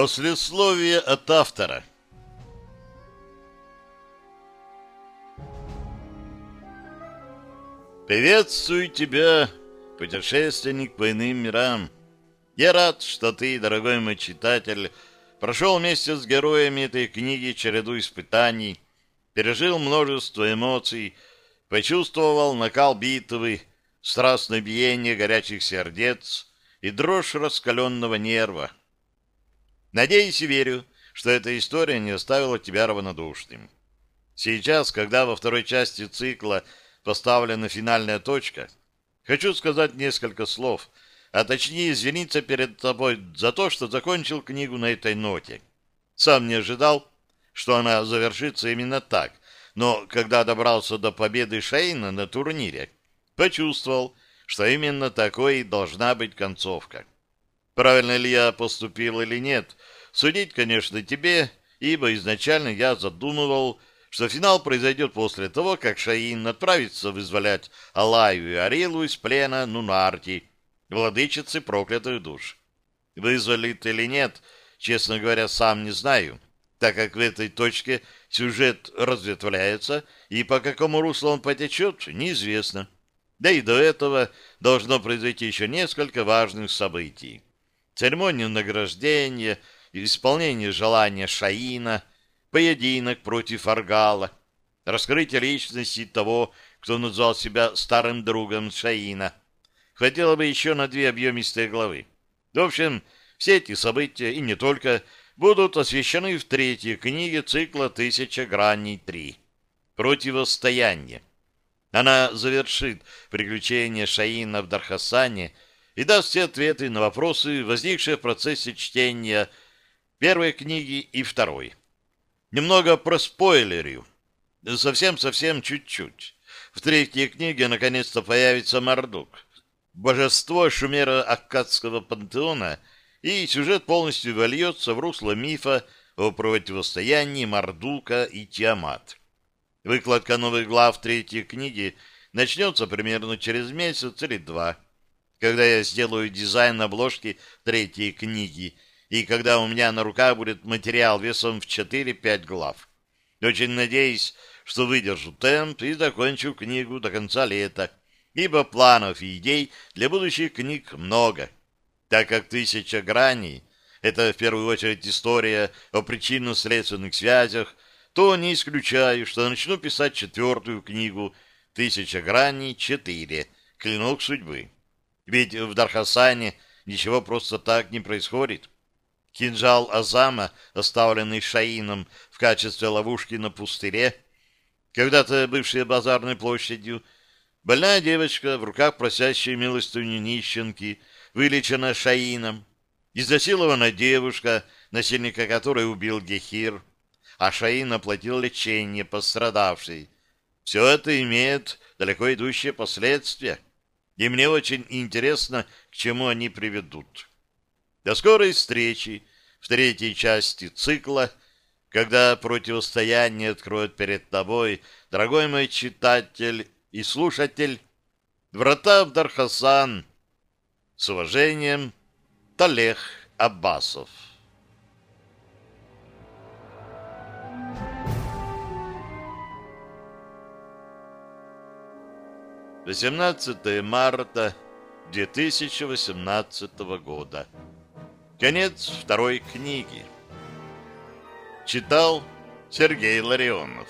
Послесловие от автора Приветствую тебя, путешественник по иным мирам. Я рад, что ты, дорогой мой читатель, прошел вместе с героями этой книги череду испытаний, пережил множество эмоций, почувствовал накал битвы, страстное биение горячих сердец и дрожь раскаленного нерва. Надеюсь и верю, что эта история не оставила тебя равнодушным. Сейчас, когда во второй части цикла поставлена финальная точка, хочу сказать несколько слов, а точнее извиниться перед тобой за то, что закончил книгу на этой ноте. Сам не ожидал, что она завершится именно так, но когда добрался до победы Шейна на турнире, почувствовал, что именно такой должна быть концовка. Правильно ли я поступил или нет, судить, конечно, тебе, ибо изначально я задумывал, что финал произойдет после того, как Шаин отправится вызволять Алаю и Арилу из плена Нунарти, владычицы проклятых душ. Вызволит или нет, честно говоря, сам не знаю, так как в этой точке сюжет разветвляется, и по какому руслу он потечет, неизвестно. Да и до этого должно произойти еще несколько важных событий церемонию награждения, исполнение желания Шаина, поединок против Аргала, раскрытие личности того, кто назвал себя старым другом Шаина. Хватило бы еще на две объемистые главы. В общем, все эти события, и не только, будут освещены в третьей книге цикла «Тысяча граней 3». Противостояние. Она завершит приключения Шаина в Дархасане – и даст все ответы на вопросы, возникшие в процессе чтения первой книги и второй. Немного про спойлерю. Совсем-совсем чуть-чуть. В третьей книге наконец-то появится Мардук, божество шумера-аккадского пантеона, и сюжет полностью вольется в русло мифа о противостоянии Мардука и Тиамат. Выкладка новых глав третьей книги начнется примерно через месяц или два когда я сделаю дизайн обложки третьей книги и когда у меня на руках будет материал весом в 4-5 глав. Очень надеюсь, что выдержу темп и закончу книгу до конца лета, ибо планов и идей для будущих книг много. Так как «Тысяча граней» — это в первую очередь история о причинно-следственных связях, то не исключаю, что начну писать четвертую книгу «Тысяча граней 4. Клинок судьбы». Ведь в Дархасане ничего просто так не происходит. Кинжал Азама, оставленный Шаином в качестве ловушки на пустыре, когда-то бывшей базарной площадью, больная девочка, в руках просящей милостыню нищенки, вылечена Шаином, изнасилована девушка, насильника которой убил Гехир, а Шаин оплатил лечение пострадавшей. Все это имеет далеко идущие последствия и мне очень интересно, к чему они приведут. До скорой встречи в третьей части цикла, когда противостояние откроет перед тобой, дорогой мой читатель и слушатель, врата в Дархасан. С уважением, Талех Аббасов. 18 марта 2018 года. Конец второй книги. Читал Сергей Ларионов.